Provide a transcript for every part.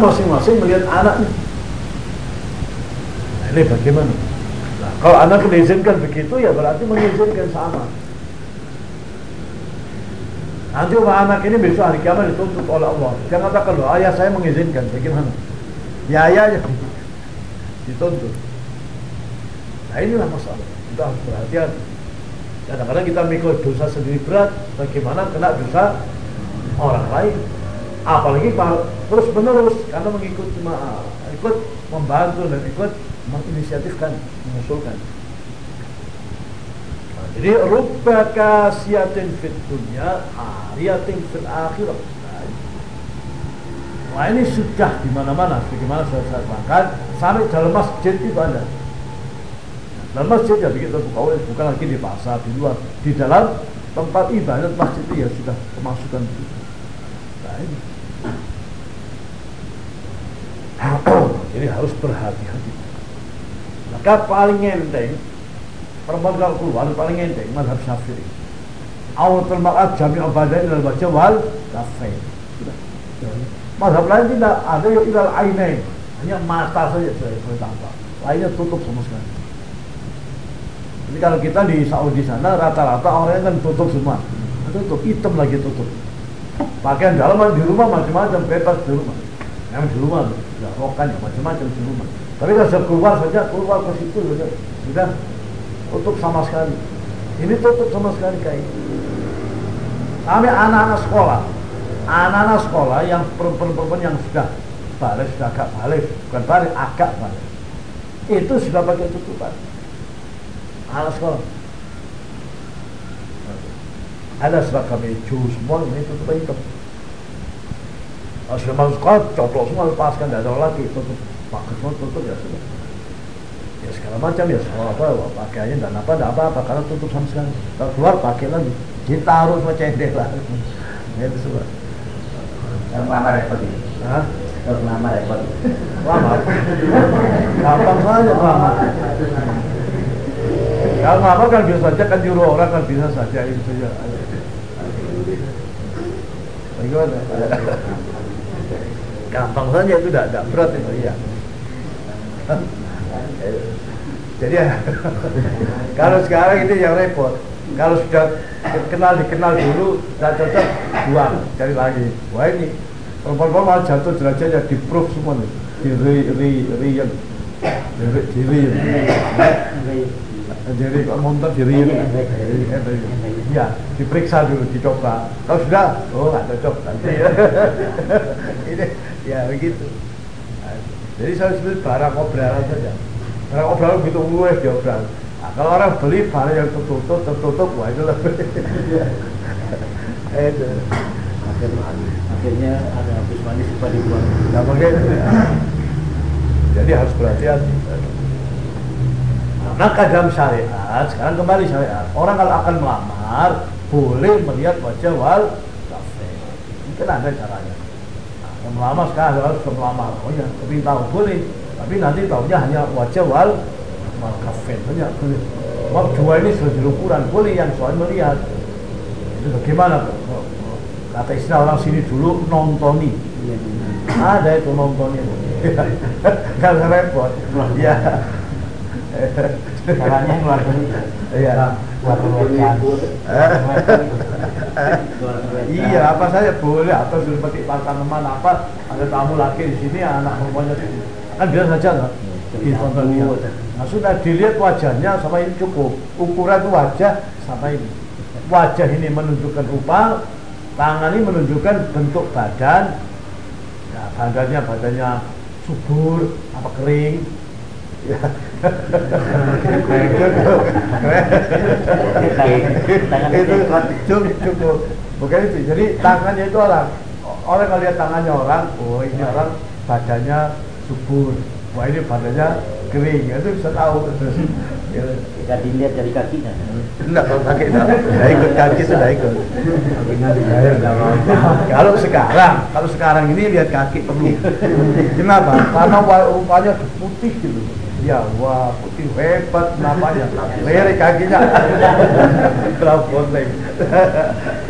masing-masing melihat anaknya. Nah, ini bagaimana? Nah, kalau anak mengizinkan begitu ya berarti mengizinkan sama. Nanti rumah anak ini besok hari kiamat dituntut oleh Allah. Dia katakan loh, ayah saya mengizinkan. Bagaimana? Ya ayahnya dituntut. Nah inilah masalah. Kita harus berhati-hati. Kadang-kadang kita mikir dosa sendiri berat, bagaimana kena dosa orang lain. Apalagi kalau terus menerus karena mengikut cuma ikut membantu dan ikut menginisiatifkan, mengusulkan. Jadi rubba kasiyatin fit dunya, ariyatin fil akhirah. Wah ini sudah di mana-mana, bagaimana saya terangkan, sampai dalam masjid itu ada. Dalam masjid ya begitu buka bukan lagi di pasar, di luar, di dalam tempat ibadat masjid itu ya sudah kemasukan itu. Nah ini. Jadi harus berhati-hati. Maka paling enteng perempuan kalau keluar paling enteng madhab syafi'i. Awal termakat jami abadani dalam baca wal kafai madhab lain tidak ada yang ilal ainain. Hanya mata saja boleh tampak lainnya tutup sama sekali. Jadi kalau kita di Saudi sana rata-rata orangnya kan tutup semua. Tutup hitam lagi tutup pakaian dalam di rumah macam-macam bebas di rumah. Yang di rumah ya rokan ya macam-macam di rumah. Tapi kalau keluar saja keluar ke situ saja sudah tutup sama sekali. Ini tutup sama sekali kayak sampai anak-anak sekolah anak-anak sekolah yang perempuan-perempuan yang sudah balik sudah agak balik bukan balik agak balik. Itu sudah pakai tutupan. Anak sekolah ada seragam hijau semua ini tutupan hitam sudah masuk sekolah coplok semua lepaskan tidak ada lagi tutup. Pakai semua tutup ya sudah. Ya segala macam ya soal apa pakaiannya dan apa tidak apa apa karena tutup sama sekali. Kalau keluar pakai lagi. Ditaruh sama cendela. Lah ya, itu semua yang lama repot ini. Hah? lama repot. Lama. Gampang saja lama kalau lama kan biasa saja kan nyuruh orang kan bisa saja itu saja bagaimana gampang saja itu tidak tidak berat itu iya jadi ya, kalau sekarang ini yang repot. Kalau sudah kenal dikenal dulu, tidak cocok, buang, cari lagi. Wah ini perempuan malah jatuh derajatnya di proof semua nih, di ri ri rian, di ri rian. Jadi kok montor di rian, ya diperiksa dulu, dicoba. Kalau sudah, oh nggak cocok nanti. ini ya begitu. Jadi saya sebut barang obrolan saja. Barang obrolan begitu luwes diobral. Nah, kalau orang beli barang yang tertutup, tertutup, wah itu lebih. itu. akhirnya ada habis manis lupa dibuang Nah, jadi harus berhati-hati. Maka dalam syariat, sekarang kembali syariat, orang kalau akan melamar boleh melihat wajah wal kafir. Mungkin ada caranya. Nah, yang melamar sekarang harus melamar. Oh ya, tapi tahu boleh. Tapi nanti tahunya hanya wajah wal wal kafir saja. Boleh. Wah, dua ini sudah ukuran boleh yang soal melihat. Itu bagaimana? Kata istilah orang sini dulu nontoni. Ada itu nontonnya. Gak repot. Ya. Caranya keluar dari Iya. keluar keluarkan Iya, apa saja boleh atau suruh petik tanaman apa ada tamu laki di sini anak sini. Kan biasa saja kan? Ditonton lihat. Nah sudah dilihat wajahnya sama ini cukup. Ukuran wajah sama ini. Wajah ini menunjukkan rupa, tangan ini menunjukkan bentuk badan. Ya, badannya badannya subur, apa kering. Ya. Itu cukup bukan itu jadi tangannya itu orang orang kalau lihat tangannya orang oh ini orang badannya subur wah ini badannya kering itu bisa tahu tidak dilihat dari kakinya enggak kalau kaki enggak ikut kaki sudah ikut kalau sekarang kalau sekarang ini lihat kaki perlu kenapa? Karena rupanya putih gitu ya wah putih hebat namanya lirik kakinya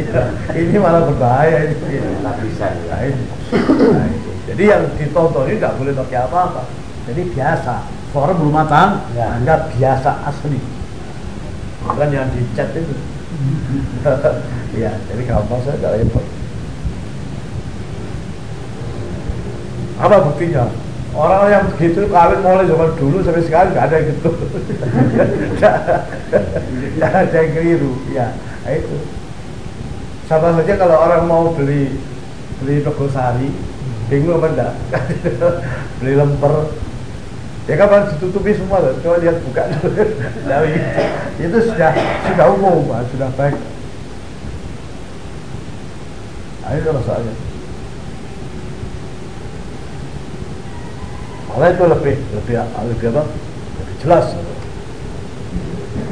Ya, ini malah berbahaya ini lapisan Nah, ini. Jadi yang ditonton ini nggak boleh pakai apa-apa. Jadi biasa. Forum rumah tangga Ya. anggap biasa asli. Bukan yang di chat itu. ya, jadi gampang saya nggak repot. Apa buktinya? Orang yang begitu kawin mulai zaman dulu sampai sekarang nggak ada yang gitu. Nggak ada yang keliru. Ya, nah itu. Sama saja kalau orang mau beli beli sari, bingung apa enggak? beli lemper, ya harus ditutupi semua loh. Coba lihat buka dulu. Nah, itu sudah sudah umum, sudah baik. Nah, itu masalahnya. Malah itu lebih lebih lebih apa? Lebih jelas.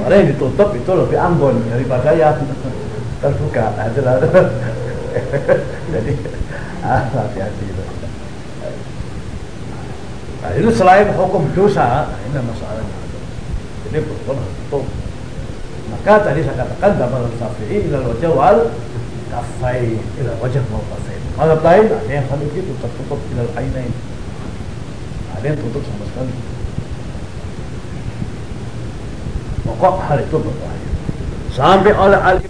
Malah ditutup itu lebih anggun daripada yang terbuka. Nah, itu. Jadi ah, hati-hati itu. Nah, itu selain hukum dosa, nah, ini masalahnya. Jadi harus tutup. Maka tadi saya katakan dalam syafi'i ilal wajah wal kafai ilal wajah wal kafai. Mazhab lain ada yang sampai gitu tertutup ilal ainain. Ada yang tutup sama sekali. Pokok hal itu berbahaya. Sampai oleh al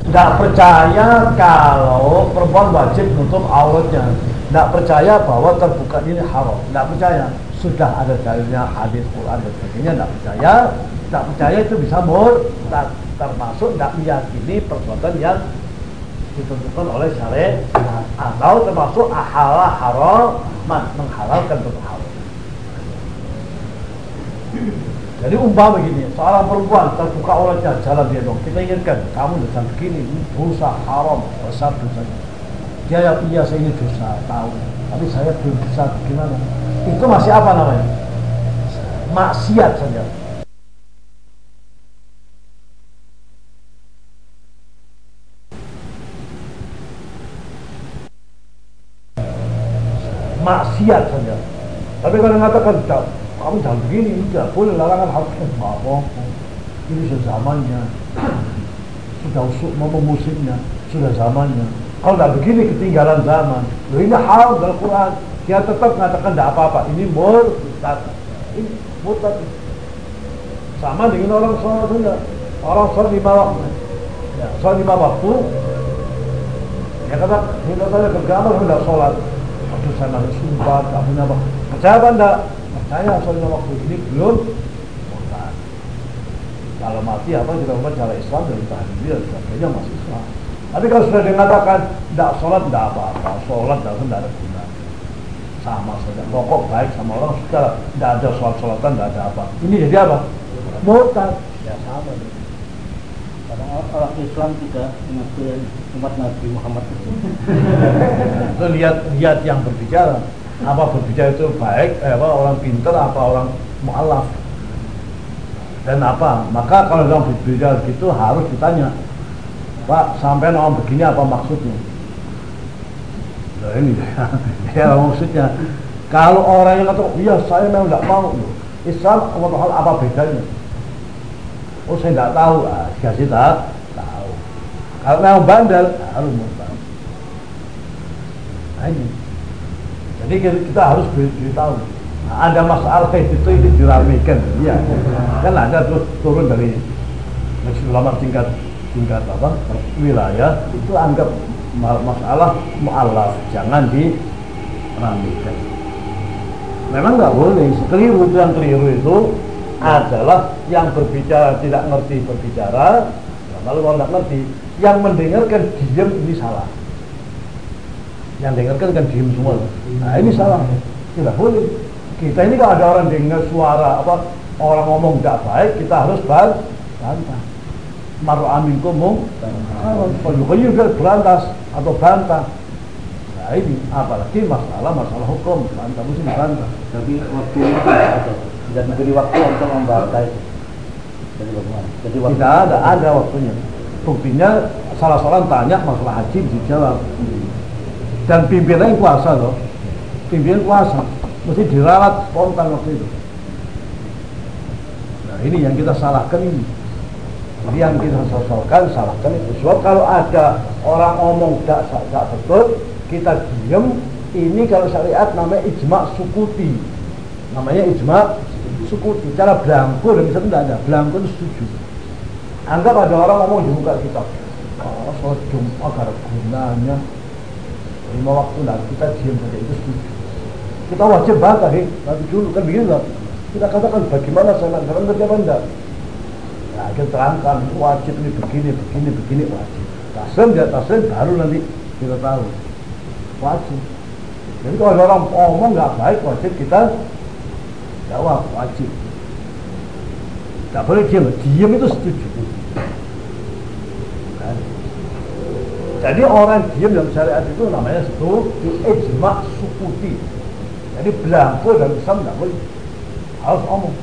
Tidak percaya kalau perempuan wajib menutup auratnya. Tidak percaya bahwa terbuka ini haram. Tidak percaya. Sudah ada dalilnya hadis Quran dan sebagainya. Tidak percaya. Tidak percaya itu bisa murtad. Termasuk tidak meyakini perbuatan yang ditentukan oleh syariat atau termasuk ahala haram menghalalkan haram. Jadi umpama begini, seorang perempuan terbuka auratnya jalan dia dong. Kita ingatkan, kamu jangan begini, ini dosa haram, besar dosanya. Dia yang iya saya ini dosa, tahu. Tapi saya belum bisa gimana. Itu masih apa namanya? Maksiat saja. Maksiat saja. Tapi kalau mengatakan kamu jangan begini, tidak boleh larangan harus apa ini sudah zamannya. Sudah usuk mau musimnya sudah zamannya. Kalau tidak begini ketinggalan zaman. Loh, ini hal dalam Quran. Dia tetap mengatakan tidak apa-apa. Ini murtad. Ini murtad. Sama dengan orang sholat juga orang sholat lima waktu ya, sholat lima waktu ya kata kita saja bergambar hendak sholat saya nangis sumpah punya apa percaya apa enggak percaya soalnya waktu ini belum murtad kalau mati apa kita umat cara Islam dari tahlil dan sebagainya masih Islam tapi kalau sudah dikatakan tidak sholat tidak apa-apa sholat tidak ada guna sama saja pokok baik sama orang sudah tidak ada sholat sholatan tidak ada apa ini jadi apa murtad ya sama orang Islam tidak mengakui umat Nabi Muhammad itu. lihat lihat yang berbicara. Apa berbicara itu baik eh, apa orang pintar apa orang mualaf dan apa? Maka kalau orang berbicara gitu harus ditanya Pak sampai orang begini apa maksudnya? Nah ini ya maksudnya? Kalau orang yang kata iya saya memang tidak mau. Islam apa bedanya oh saya tidak tahu. Ah, dikasih tak tahu. Kalau memang bandel harus murtad nah ini. Jadi kita, harus beritahu. Nah, ada masalah itu itu diramaikan ya kan ada terus turun dari majelis ulama tingkat tingkat apa wilayah. Itu anggap ma- masalah mualaf jangan diramaikan memang nggak boleh. Keliru yang keliru itu adalah yang berbicara tidak ngerti berbicara lalu kalau nggak ngerti. Yang mendengarkan diam ini salah. Yang dengarkan kan diem semua. Nah ini salah. Tidak boleh. Kita ini kalau ada orang dengar suara apa orang ngomong tidak baik kita harus ban- bantah. Maru amin kumung berantas atau bantah. Nah ini apalagi masalah masalah hukum. Bantah mesti bantah. Tapi waktunya tidak Tidak diberi waktu untuk membantah itu. Jadi bagaimana? Jadi waktu tidak ada ada waktunya buktinya salah seorang tanya masalah haji dijawab dan pimpinannya kuasa loh pimpinan kuasa mesti dirawat spontan waktu itu nah ini yang kita salahkan ini Jadi yang kita sesalkan, salahkan itu. Sebab kalau ada orang ngomong tidak tidak betul, kita diam. Ini kalau syariat namanya ijma sukuti. Namanya ijma sukuti. Cara belangku dan bisa tidak ada. Belangku itu setuju. Anggap ada orang ngomong di muka kita. Oh, sholat Jumat ada gunanya. Lima waktu lah kita diam saja itu setuju. Kita wajib bantah, nanti dulu kan begitu lah. Kita katakan bagaimana nak ngerti apa enggak? Nah, kita terangkan wajib ini begini, begini, begini wajib. Taslim dia taslim baru nanti kita tahu. Wajib. Jadi kalau orang ngomong nggak baik wajib kita jawab wajib. Tak boleh diam, diam itu setuju. Kan? Jadi orang diam dalam syariat itu namanya setuju ijma sukuti. Jadi belangko dan Islam nggak boleh harus ngomong.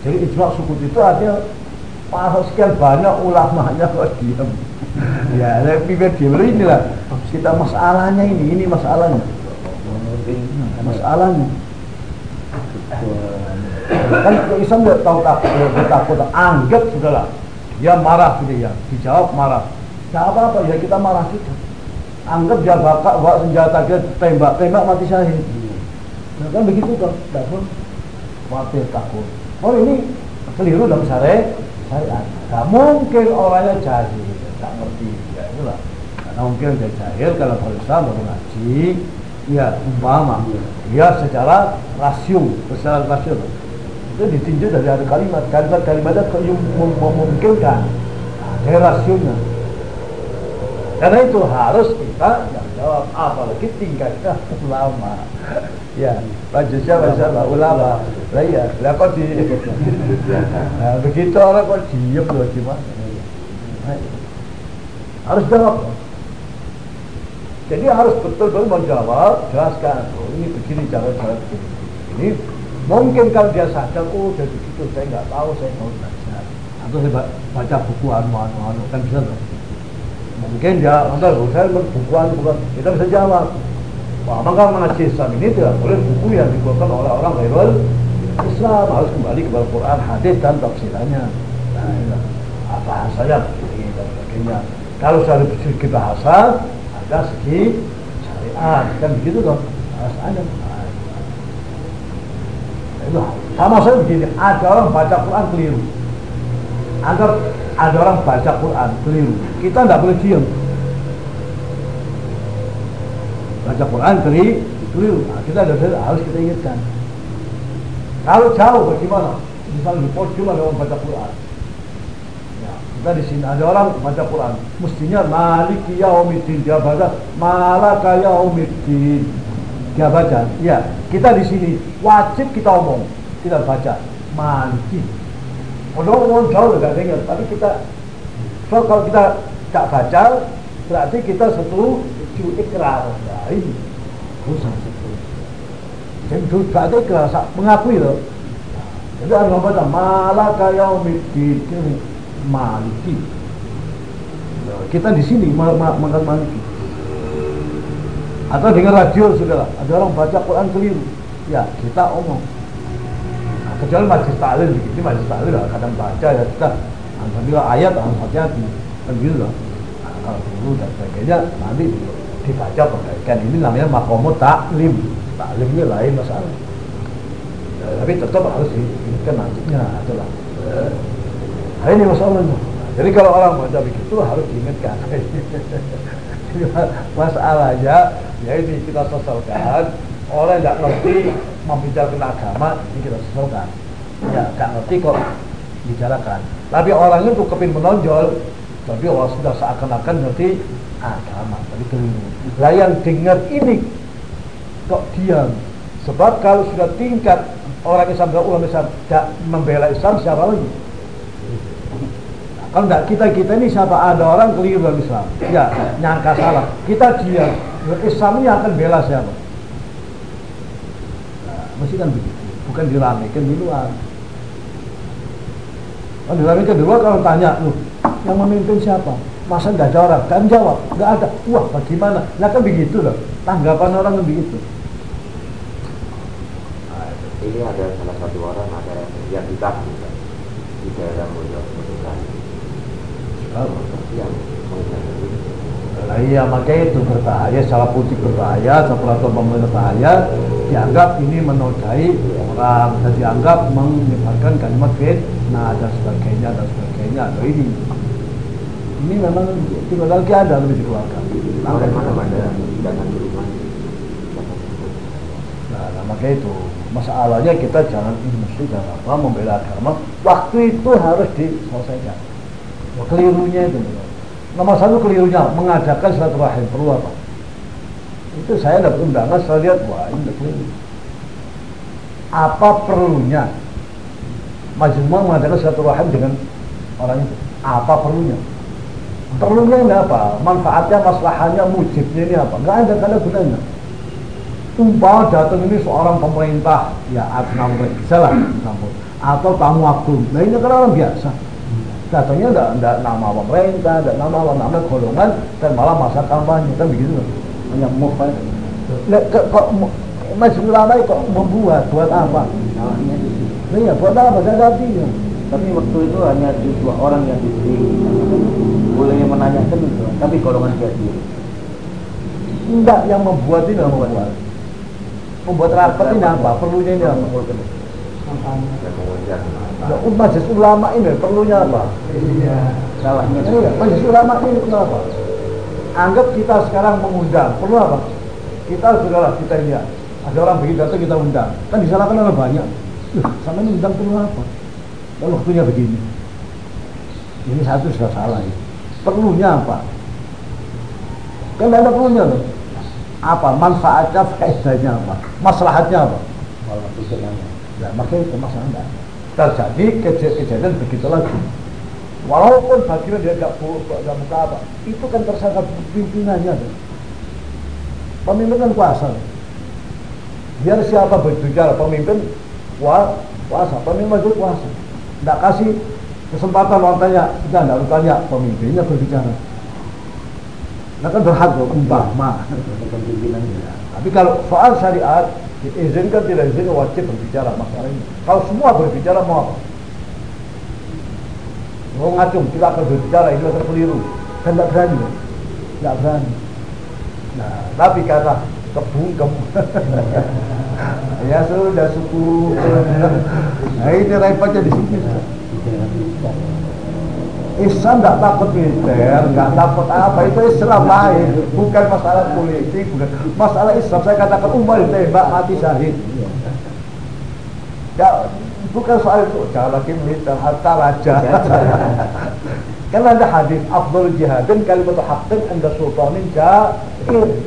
Jadi ijma sukut itu artinya para sekian banyak ulamanya kok diam. ya, saya pikir diam inilah kita masalahnya ini, ini masalahnya. Masalahnya. Kan Islam tidak tahu takut, takut, anggap sudahlah. Dia marah gitu ya, dijawab marah. Tidak apa-apa ya kita marah kita. Anggap dia bakal bawa senjata dia tembak, tembak mati syahid. Nah, kan begitu kan, tidak pun khawatir takut. Oh ini keliru dalam syariat. Syariat. Gak mungkin orangnya jahil, gak ngerti. Ya itulah. Karena mungkin dia jahil kalau berusaha baru ngaji. Ya umpama. Ya secara rasio, secara rasio. Itu ditinjau dari ada kalimat. Kalimat-kalimatnya mem memungkinkan. Nah, dari rasionya. Karena itu harus kita yang jawab apalagi tingkatnya ulama. ya, majusnya masalah ulama. Lah iya, lah kok di nah, begitu orang kok diem loh gimana? Nah, harus jawab. Jadi harus betul-betul menjawab, jelaskan. Oh, ini begini jangan jangan begini. Ini mungkin kalau dia sadar, oh jadi begitu, saya nggak tahu, saya mau belajar. Atau saya baca buku anu anu anu kan bisa loh mungkin dia enggak saya bukuan bukan kita bisa jawab Wah, maka mengaji Islam ini tidak boleh buku yang dikeluarkan oleh orang lain Islam harus kembali kepada Quran, hadis dan tafsirannya. Nah, bahasanya begini dan sebagainya. Kalau dari segi bahasa ada segi syariat kan begitu dong harus ada. Itu sama saya begini, ada orang baca Quran keliru. Anggap ada orang baca Quran keliru, kita tidak boleh diam. Baca Quran keliru, keliru. Nah, kita harus kita ingatkan. Kalau jauh bagaimana? Misalnya di pojok ada orang baca Quran. Kita di sini ada orang baca Quran. Mestinya Malik Yaumiddin dia baca Malaka Yaumiddin dia baca. Ya, kita di sini wajib kita omong, kita baca Maliki Orang-orang jauh nggak dengar, tapi kita so kalau kita tak baca berarti kita satu ikrar. Nah, ini dosa satu. Jadi berarti ikrar mengakui loh. Jadi ada baca malaka yaumiddin maliki. Kita di sini makan maliki. Atau dengar radio sudah ada orang baca Quran keliru. Ya, kita omong. Kecuali majlis taklim begitu majlis taklim lah kadang baca ya kita alhamdulillah ayat hati-hati kan gitu loh nah, kalau dulu dan sebagainya nanti dibaca perbaikan. Ini namanya makomo taklim taklimnya lain masalah. Ya, tapi tetap harus diingatkan nantinya adalah nah, ini masalahnya. Jadi kalau orang baca begitu harus diingatkan. Masalahnya ya ini kita sesalkan. Orang yang tidak ngerti membicarakan agama ini kita sesuaikan ya gak ngerti kok bicarakan tapi orang itu kepin menonjol. Tapi orang sudah seakan-akan ngerti agama. Tapi keliru. Lah yang dengar ini kok diam? Sebab kalau sudah tingkat orang Islam dan ulama Islam tidak membela Islam siapa lagi kalau tidak kita kita ini siapa ada orang keliru dalam Islam ya nyangka salah kita diam Islam ini akan bela siapa Mesti kan begitu. Bukan diramekan di luar. Kalau diramekan di luar kalau tanya, lu yang memimpin siapa? Masa nggak ada orang? Kan jawab, nggak ada. Wah, bagaimana? Nah kan begitu loh. Tanggapan orang kan begitu. Nah, ini ada salah satu orang ada yang ditakuti itu daerah Mojo yang Nah, iya makanya itu berbahaya, secara politik berbahaya, peraturan pemerintah berbahaya, dianggap ini menodai orang dan dianggap menyebarkan kalimat nah dan sebagainya dan sebagainya. Nah, ini ini memang tinggal lagi ada lebih dikeluarkan. Tahu dari mana pada datang di rumah? Nah, nah makanya itu masalahnya kita jangan emosi dan apa membela agama. Waktu itu harus diselesaikan. Kelirunya itu. Nomor satu kelirunya mengadakan silaturahim perlu apa? Itu saya dapat undangan saya lihat wah ini keliru. Apa perlunya Majmua mengadakan silaturahim dengan orang itu? Apa perlunya? Perlunya ini apa? Manfaatnya, masalahnya, mujibnya ini apa? Enggak ada, ada gunanya. Umpama datang ini seorang pemerintah, ya nama bisa lah, atau tamu agung. Nah ini kan orang biasa datangnya tidak tidak nama pemerintah, tidak nama nama golongan dan malah masa kampanye kan begitu hanya mau kok masih ulama kok membuat buat apa? Salahnya di situ. Iya, buat apa? Saya ya. Tapi waktu itu hanya dua orang yang diberi boleh menanyakan itu, tapi golongan dia sendiri. Enggak, yang membuat ini membuat. Membuat rapat ini apa? Perlunya ini apa? Ya, majelis ulama ini perlunya apa? Iya. Salahnya. Iya, majelis ulama ini kenapa? Anggap kita sekarang mengundang, perlu apa? Kita sudahlah kita ini ya. Ada orang begitu datang kita undang. Kan disalahkan orang banyak. sama ini undang perlu apa? Dan waktunya begini. Ini satu sudah salah ya. Perlunya apa? Kan ada perlunya loh. Apa? Manfaatnya, faedahnya apa? Maslahatnya apa? Kalau Ya, makanya itu masalah terjadi kejadian begitu lagi. Walaupun bagian dia tidak tidak buka apa, itu kan tersangka pimpinannya. Pemimpin kan kuasa. Biar siapa berbicara, pemimpin kuasa, pemimpin itu kuasa. Tidak kasih kesempatan orang tanya, tidak tanya, pemimpinnya berbicara. Nah kan berhak loh, umpama. Tapi kalau soal syariat, diizinkan tidak izinkan wajib berbicara masalah ini. Kalau semua berbicara mau apa? Mau ngacung, kita akan berbicara ini akan keliru. Kan tidak berani, tidak berani. Nah, tapi kata kebungkem. ya sudah suku. nah ini repotnya di sini. Islam tidak takut militer, nggak takut apa, itu Islam lain, bukan masalah politik, bukan masalah Islam. Saya katakan Umar ditembak mati syahid. Ya, bukan soal itu, jangan lagi militer, harta raja. kan ada hadis Abdul Jihadin kalimat haqqin anda sultanin jahil.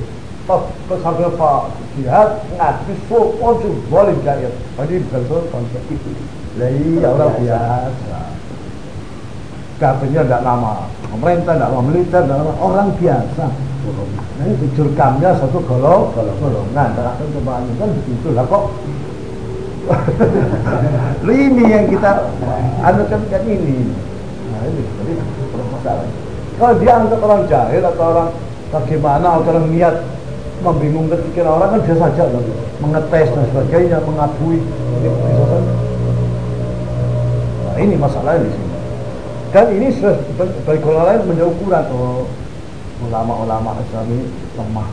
Sampai Pak Jihad ngaji sultan sih boleh jahil. Tadi bukan sultan. Lah iya orang biasa katanya tidak nama pemerintah, tidak nama militer, tidak nama orang biasa. Nah ini jurkamnya satu golong, golongan. Terakhir cobaan kan begitu lah kok. ini yang kita anukan kan ini. Nah ini jadi masalah. Kalau dia anggap orang jahil atau orang bagaimana atau orang niat membingungkan pikiran orang kan biasa saja loh. mengetes dan sebagainya, mengabui. Nah ini masalahnya di sini. Dan ini bagi golongan lain menjadi ukuran oh ulama-ulama Islami lemah.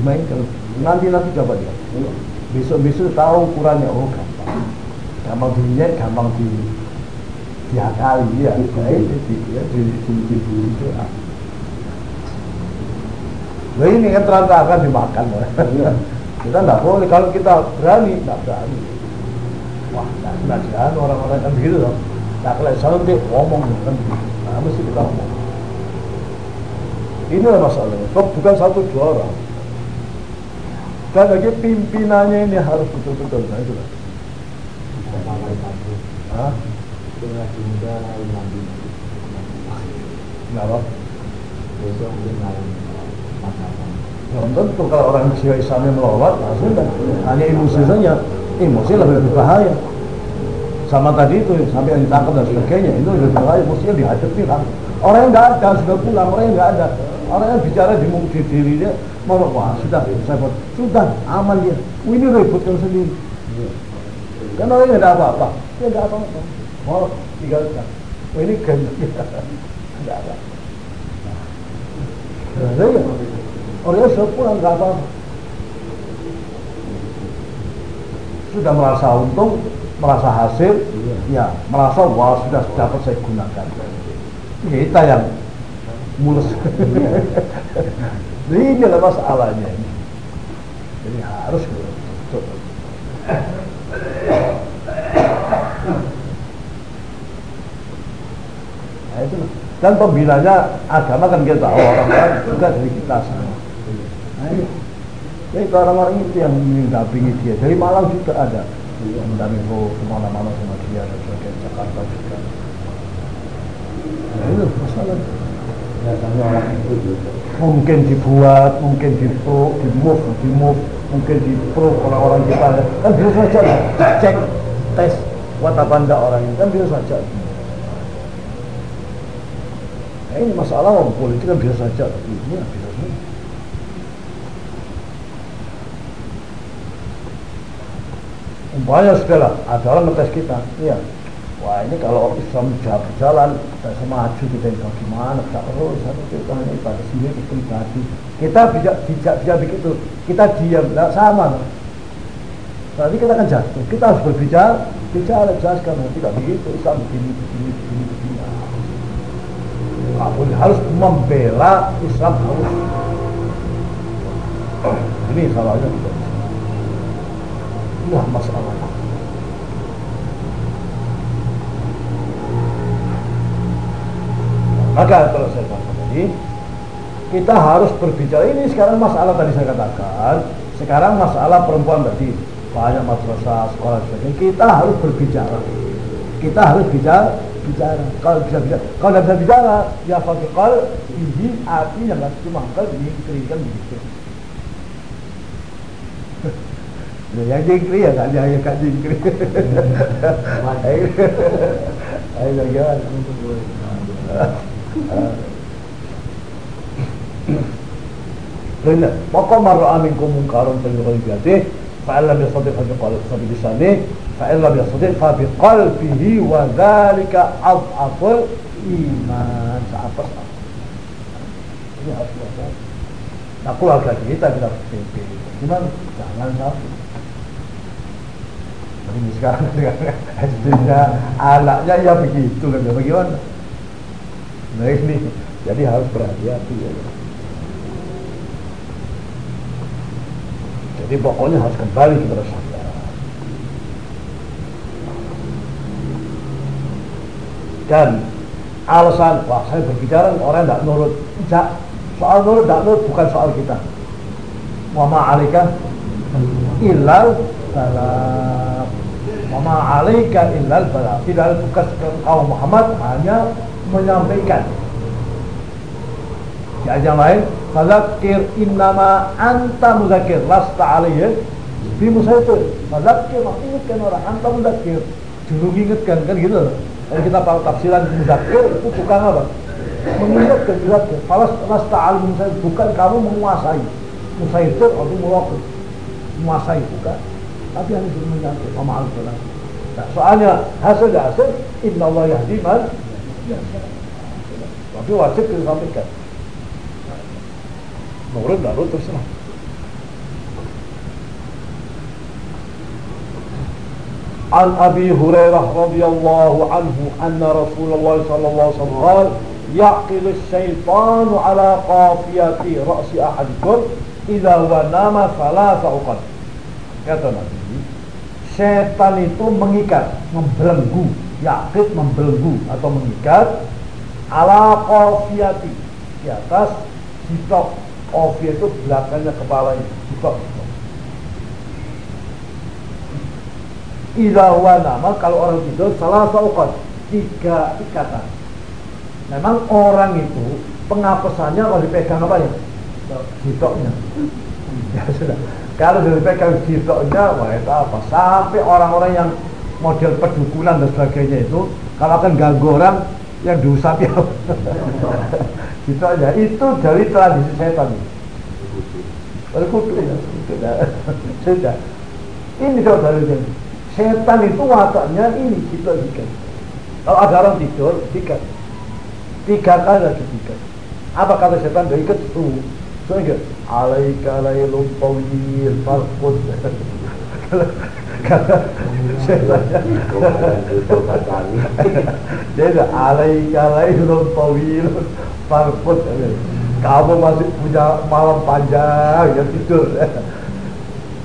Kalau nanti nanti coba dia. Besok-besok tahu ukurannya oh gampang. Gampang dilihat, gampang di diakali ya. Nah, itu di ya di itu. Nah ini kan terang-terangan dimakan. kita tidak boleh kalau kita berani, tidak berani. Wah, tidak nah, orang-orang kan begitu loh. Nah kalau salah dia ngomong kan nah, mesti kita ngomong. Inilah masalahnya. Kok bukan satu dua orang. Dan lagi pimpinannya ini harus betul-betul. Nah itu lah. Hah? Kenapa? Besok lain Ya, tentu kalau orang jiwa Islamnya melawat, nah sudah. Hanya emosi saja. Emosi lebih berbahaya sama tadi itu sampai yang ditangkap dan sebagainya. Itu sudah mulai mestinya dihadapi lah orang yang nggak ada sudah pulang orang yang nggak ada. Orang yang bicara di mungkin dirinya mau wah sudah saya buat. Sudah aman dia. Ini ributkan sendiri. Kan orang yang ada apa-apa. Dia nggak apa-apa. Oh tinggalkan oh ini ganda tidak ada. Nah, ya orang sudah pulang nggak apa sudah merasa untung merasa hasil iya. ya merasa wah sudah dapat saya gunakan? Kita yang mulus. Iya. ini adalah masalahnya. Jadi harus betul. Nah, itu. Dan pembinanya agama kan kita tahu orang-orang juga dari kita semua. Nah, jadi orang-orang itu yang mendampingi dia. Dari Malang juga ada mendampingi ke mana-mana sama dia dan sebagainya Jakarta juga. Nah, itu masalah. Mungkin dibuat, mungkin di di move, di move, mungkin di pro orang-orang kita. Kan bisa saja cek tes kuat apa enggak orang ini. Kan bisa saja. Nah, ini masalah orang politik kan bisa saja. Tapi ini ya, bisa saja umpamanya segala ada orang ngetes kita iya wah ini kalau Islam bisa berjalan kita bisa maju kita bisa gimana kita terus satu kita ini pada sendiri pribadi kita bisa bisa bisa begitu kita diam tidak sama Berarti kita akan jatuh. Kita harus berbicara, bicara jelaskan. Tidak begitu, Islam begini, begini, begini, begini. Kamu harus membela Islam harus. Ini salahnya kita. Inilah masalahnya. Maka kalau saya katakan tadi, kita harus berbicara ini sekarang masalah tadi saya katakan, sekarang masalah perempuan tadi banyak madrasah, sekolah sebagainya. Kita harus berbicara. Kita harus bicara, bicara. Kalau bisa bicara, kalau tidak bisa bicara, ya fakal ini artinya nggak cuma ini kan begitu. Ya, yang jingkri ya tak jaya kat jingkri ayo jangan Rina, maka marra amin kumun karun fil ghaibati fa illa bi sadiq fa biqalbi fa bisani fa illa bi sadiq fa biqalbihi wa dhalika adhaful iman apa ini harus Nah keluarga kita kita pimpin, gimana? Jangan sampai ini sekarang istrinya anaknya ya begitu kan bagaimana nah ini jadi harus berhati-hati ya. Jadi pokoknya harus kembali kepada syariat. Dan alasan, wah saya berbicara orang tidak nurut. Tidak, soal nurut tidak nurut bukan soal kita. Wama alika illal balak. Wama alika illal balak. Tidak tugas kaum Muhammad hanya menyampaikan. Di ayat yang lain, Fadzakir innama anta muzakir lasta alaihi bi musaitir. Fadzakir ingatkan orang anta muzakir. Dulu ingatkan kan gitu. Kalau kita tahu tafsiran muzakir itu bukan apa? Mengingatkan muzakir. Falas lasta alaihi bukan kamu menguasai. Musaitir atau mulakir. Menguasai bukan. قد أنا من يهدي وما على الظلام فأنا حسد حسد إن الله يهدي من وفي واحد سكر نظام الكلام مورد له رد بسرعة. عن أبي هريرة رضي الله عنه أن رسول الله صلى الله عليه وسلم قال يعقل الشيطان على قافية رأس أحدكم إذا هو نام ثلاث عقد كتمت setan itu mengikat membelenggu yakit membelenggu atau mengikat ala qafiyati di atas sitok Ovi itu belakangnya kepalanya buka Idawa nama kalau orang tidur salah saukan tiga ikatan. Memang orang itu pengapesannya kalau dipegang apa ya? Hitoknya. Ya sudah. Kalau dipegang hitoknya, wah itu apa? Sampai orang-orang yang model pedukunan dan sebagainya itu kalau akan ganggu orang yang diusapi Gitu aja. Itu dari tradisi setan. Berkutu ya. Sudah. Sudah. Ini dari ini. Setan itu wataknya ini kita juga. Kalau ada orang tidur, tiga. Tiga kali lagi tiga. Apa kata setan? Dia ikat Soalnya alaika lailum tawil farqud. Dia ada alaika lailum tawil farqud. Kamu masih punya malam panjang ya tidur.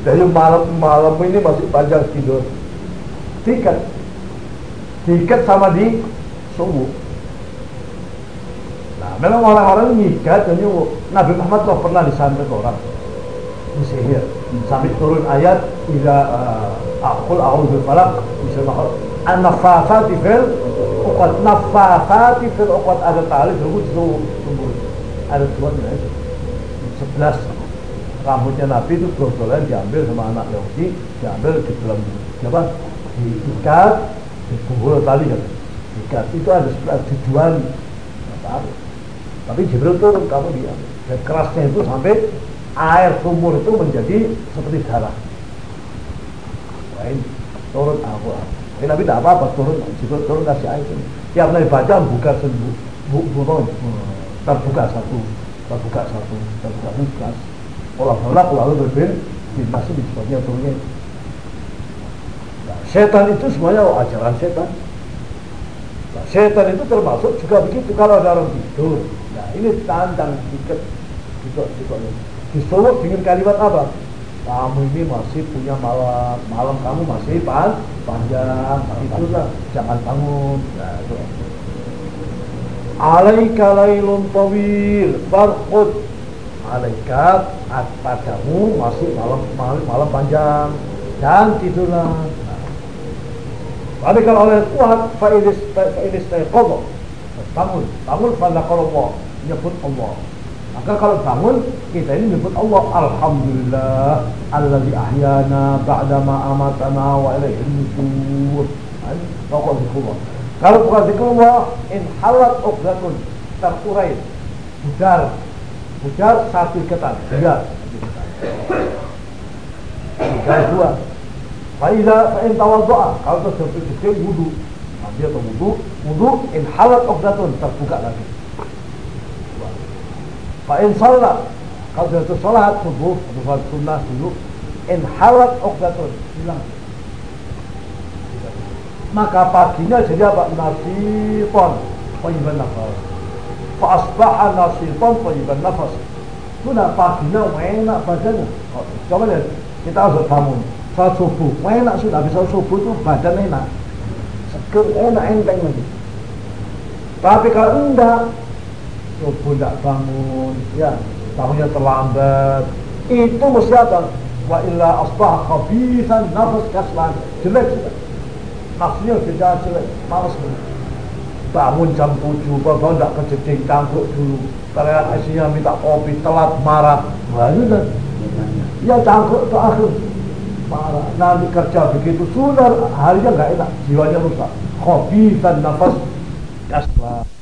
Jadi malam malam ini masih panjang tidur. Tiket, tiket sama di subuh. Memang orang-orang ngikat dan Nabi Muhammad tuh pernah disantet orang. Disihir sampai turun ayat ila aqul a'udzu falaq bisa makhluk an-naffafati fil uqad. Naffafati fil uqad. Ada tali dulu sumber ada tuan ya sebelas. Rambutnya Nabi itu dodolan diambil sama anak Yahudi diambil di dalam apa? Diikat dipukul tali kan ikat. Itu ada sebelas dijual tapi Jibril turun kamu diam dan kerasnya itu sampai air sumur itu menjadi seperti darah. Lain turun aku. Ini Nabi tidak apa-apa turun. Jibril turun kasih air ini tiap Nabi baca buka sembuh bu, bu, terbuka satu terbuka satu terbuka satu olah olah lalu berbeda masih di sebabnya turunnya. Nah, setan itu semuanya ajaran setan. Nah, setan itu termasuk juga begitu kalau ada orang tidur nah ini tantang sedikit gitu, gitu, disuruh dengan kalimat apa? Kamu ini masih punya malam malam kamu masih pan panjang itulah jangan bangun. Nah, itu. Alaika lailun tawil farqud. Alaika padamu masih malam malam, malam panjang dan tidurlah. Nah. tapi kalau oleh faidis faidis kobo bangun. Bangun pada Allah nyebut Allah. Maka kalau bangun kita ini menyebut Allah. Alhamdulillah Alladzi ahyana ba'dama amatana wa ilaihi nusyur. Pokok zikrullah. Kalau bukan zikrullah in halat uqdatun terurai budar budar satu ikatan. Budar budar dua. Faiza fa'in tawaddu'a. Kalau tersebut kecil wudu. Mandi atau wudu wudu in halat uqdatun terbuka lagi. Fa'in sholat kalau sudah itu sholat subuh atau sholat sunnah dulu in halat uqdatun hilang. Maka paginya jadi apa? Nasiton tayyiban nafas. Fa asbaha nasiton tayyiban nafas. Sudah paginya enak badannya. Oh, coba lihat kita harus bangun saat subuh enak sudah bisa subuh itu badan enak. Seger enak enteng lagi tapi kalau enggak subuh tidak bangun ya bangunnya terlambat. Itu mesti apa? Wa illa asbah khabisan nafas kaslan. Jelek sudah nafsunya sudah jelek malas bangun jam 7 bangun tidak kejejing cangkruk dulu. Kalian isinya minta kopi telat marah. Wah itu kan? Ya cangkruk itu akhir. Marah. Nanti kerja begitu sudah harinya nggak enak. Jiwanya rusak. Khabisan nafas kaslan